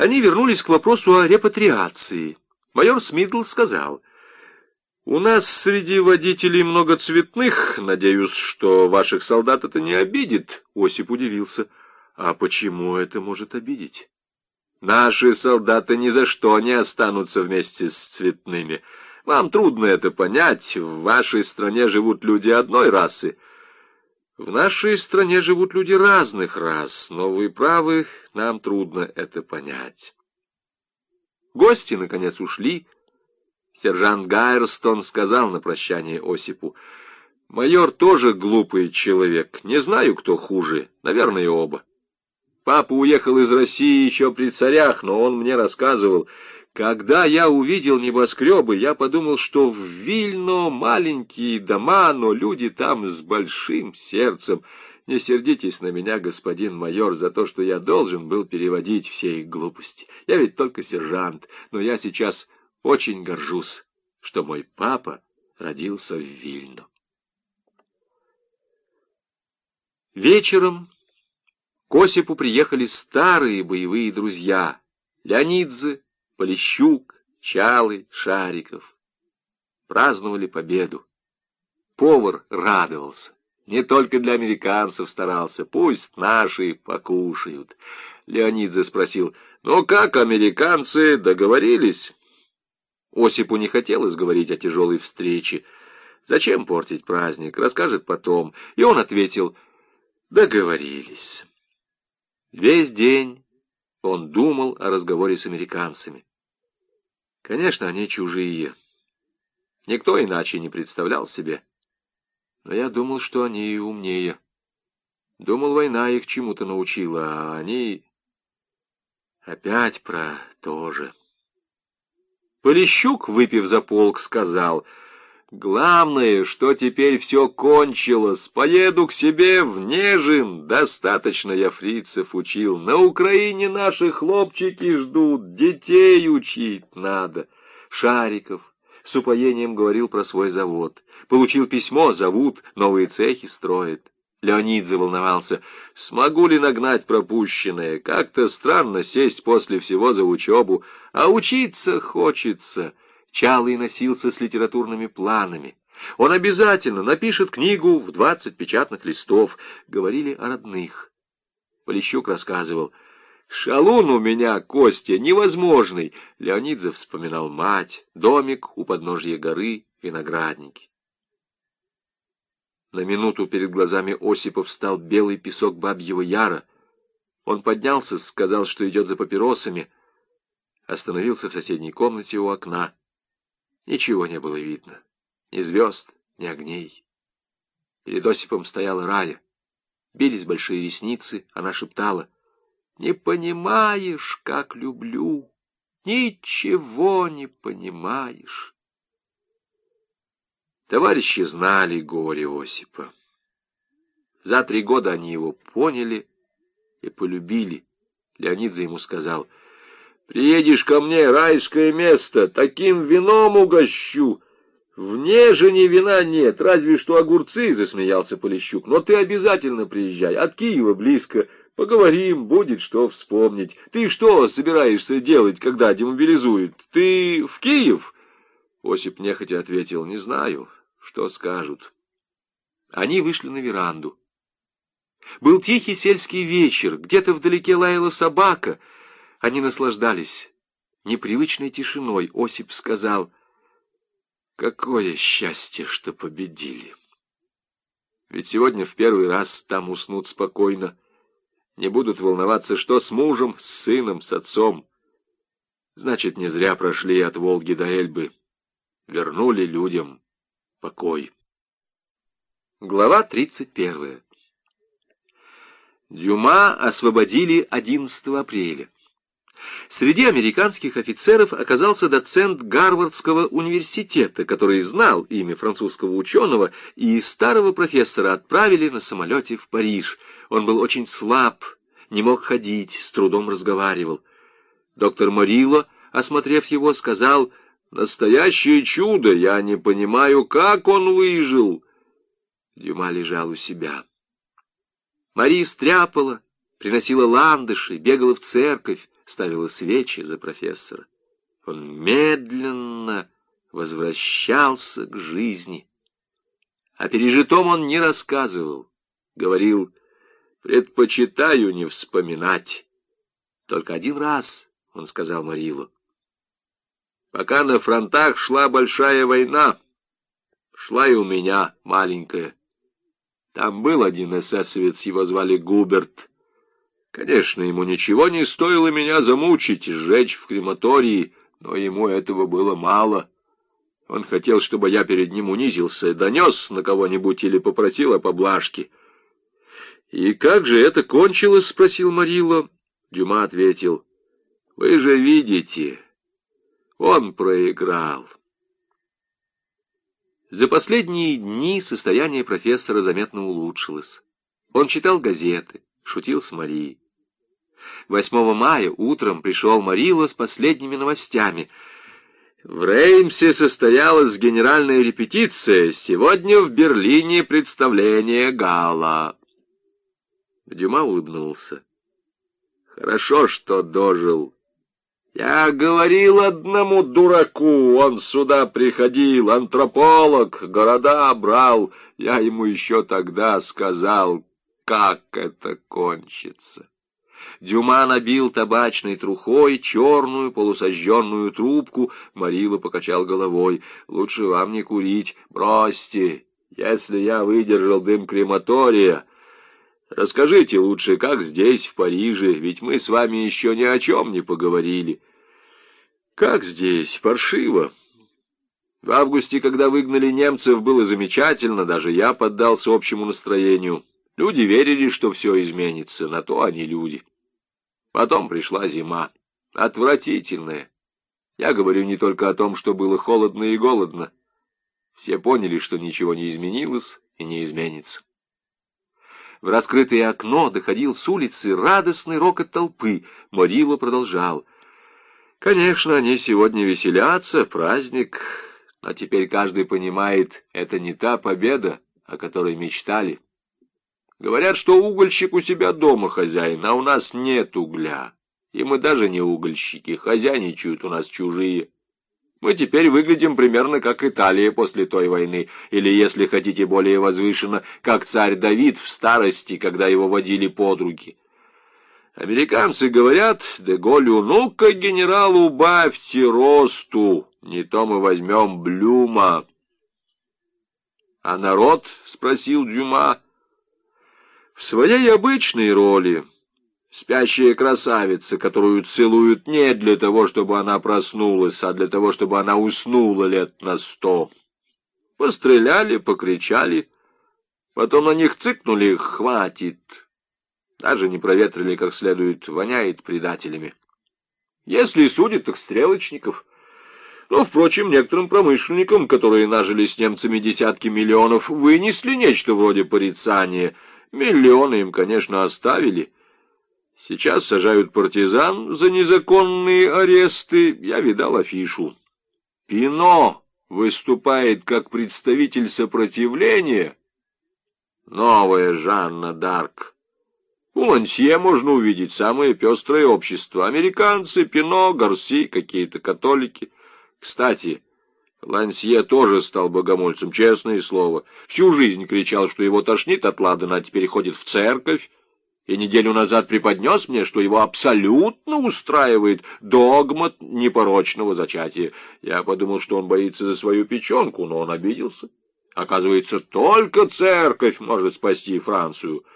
Они вернулись к вопросу о репатриации. Майор Смидл сказал, «У нас среди водителей много цветных. Надеюсь, что ваших солдат это не обидит». Осип удивился. «А почему это может обидеть?» «Наши солдаты ни за что не останутся вместе с цветными. Вам трудно это понять. В вашей стране живут люди одной расы». В нашей стране живут люди разных рас, но вы правы, нам трудно это понять. Гости, наконец, ушли. Сержант Гайерстон сказал на прощание Осипу, «Майор тоже глупый человек, не знаю, кто хуже, наверное, оба. Папа уехал из России еще при царях, но он мне рассказывал, когда я увидел небоскребы, я подумал, что в Вильно маленькие дома, но люди там с большим сердцем. Не сердитесь на меня, господин майор, за то, что я должен был переводить все их глупости. Я ведь только сержант, но я сейчас очень горжусь, что мой папа родился в Вильно. Вечером к Осипу приехали старые боевые друзья Леонидзе, Полищук, Чалы, Шариков. Праздновали победу. Повар радовался. Не только для американцев старался. Пусть наши покушают. Леонидзе спросил, ну как американцы договорились? Осипу не хотелось говорить о тяжелой встрече. Зачем портить праздник? Расскажет потом. И он ответил, договорились. Весь день он думал о разговоре с американцами. Конечно, они чужие. Никто иначе не представлял себе. Но я думал, что они умнее. Думал, война их чему-то научила, а они опять про то же. Полищук, выпив за полк, сказал, «Главное, что теперь все кончилось. Поеду к себе в Нежин. Достаточно я фрицев учил. На Украине наши хлопчики ждут. Детей учить надо». Шариков с упоением говорил про свой завод. Получил письмо, зовут, новые цехи строят. Леонид заволновался. «Смогу ли нагнать пропущенное? Как-то странно сесть после всего за учебу, а учиться хочется». Чалый носился с литературными планами. Он обязательно напишет книгу в двадцать печатных листов. Говорили о родных. Полищук рассказывал. «Шалун у меня, Костя, невозможный!» Леонидзе вспоминал мать, домик у подножья горы, виноградники. На минуту перед глазами Осипов встал белый песок бабьего яра. Он поднялся, сказал, что идет за папиросами, остановился в соседней комнате у окна. Ничего не было видно. Ни звезд, ни огней. Перед Осипом стояла Рая. Бились большие ресницы, она шептала. «Не понимаешь, как люблю, ничего не понимаешь». Товарищи знали горе Осипа. За три года они его поняли и полюбили. Леонидзе ему сказал — Приедешь ко мне, райское место, таким вином угощу. В Нежине вина нет, разве что огурцы, — засмеялся Полищук. Но ты обязательно приезжай, от Киева близко. Поговорим, будет что вспомнить. Ты что собираешься делать, когда демобилизуют? Ты в Киев? Осип нехотя ответил, не знаю, что скажут. Они вышли на веранду. Был тихий сельский вечер, где-то вдалеке лаяла собака — они наслаждались непривычной тишиной. Осип сказал, «Какое счастье, что победили! Ведь сегодня в первый раз там уснут спокойно, не будут волноваться, что с мужем, с сыном, с отцом. Значит, не зря прошли от Волги до Эльбы, вернули людям покой». Глава тридцать первая. Дюма освободили 11 апреля. Среди американских офицеров оказался доцент Гарвардского университета, который знал имя французского ученого, и старого профессора отправили на самолете в Париж. Он был очень слаб, не мог ходить, с трудом разговаривал. Доктор Морило, осмотрев его, сказал, «Настоящее чудо! Я не понимаю, как он выжил!» Дюма лежал у себя. Мари стряпала, приносила ландыши, бегала в церковь, ставила свечи за профессора. Он медленно возвращался к жизни. О пережитом он не рассказывал. Говорил, предпочитаю не вспоминать. Только один раз, он сказал Марилу. Пока на фронтах шла большая война, шла и у меня маленькая. Там был один эсэсовец, его звали Губерт. Конечно, ему ничего не стоило меня замучить и сжечь в крематории, но ему этого было мало. Он хотел, чтобы я перед ним унизился, донес на кого-нибудь или попросил о поблажке. «И как же это кончилось?» — спросил Марило. Дюма ответил. «Вы же видите, он проиграл». За последние дни состояние профессора заметно улучшилось. Он читал газеты, шутил с Марией. 8 мая утром пришел Марило с последними новостями. В Реймсе состоялась генеральная репетиция. Сегодня в Берлине представление гала. Дюма улыбнулся. Хорошо, что дожил. Я говорил одному дураку, он сюда приходил, антрополог, города брал. Я ему еще тогда сказал, как это кончится. Дюма набил табачной трухой черную полусожженную трубку. Марила покачал головой. «Лучше вам не курить. Бросьте. Если я выдержал дым крематория...» Расскажите лучше, как здесь, в Париже, ведь мы с вами еще ни о чем не поговорили. Как здесь? Паршиво. В августе, когда выгнали немцев, было замечательно, даже я поддался общему настроению. Люди верили, что все изменится, на то они люди. Потом пришла зима. Отвратительная. Я говорю не только о том, что было холодно и голодно. Все поняли, что ничего не изменилось и не изменится. В раскрытое окно доходил с улицы радостный рокот толпы. Морило продолжал. «Конечно, они сегодня веселятся, праздник, но теперь каждый понимает, это не та победа, о которой мечтали. Говорят, что угольщик у себя дома хозяин, а у нас нет угля. И мы даже не угольщики, хозяйничают у нас чужие». Мы теперь выглядим примерно как Италия после той войны, или, если хотите более возвышенно, как царь Давид в старости, когда его водили под руки. Американцы говорят Деголю, ну-ка, генерал, убавьте росту, не то мы возьмем Блюма. А народ, — спросил Дюма, — в своей обычной роли — Спящая красавица, которую целуют не для того, чтобы она проснулась, а для того, чтобы она уснула лет на сто. Постреляли, покричали, потом на них цыкнули, хватит. Даже не проветрили как следует, воняет предателями. Если судят, так стрелочников. Но, впрочем, некоторым промышленникам, которые нажили с немцами десятки миллионов, вынесли нечто вроде порицания. Миллионы им, конечно, оставили — Сейчас сажают партизан за незаконные аресты. Я видал афишу. Пино выступает как представитель сопротивления. Новая Жанна Дарк. У Лансье можно увидеть самое пестрое общество. Американцы, Пино, Гарси, какие-то католики. Кстати, Лансье тоже стал богомольцем, честное слово. Всю жизнь кричал, что его тошнит от ладана, а теперь ходит в церковь и неделю назад преподнес мне, что его абсолютно устраивает догмат непорочного зачатия. Я подумал, что он боится за свою печенку, но он обиделся. Оказывается, только церковь может спасти Францию —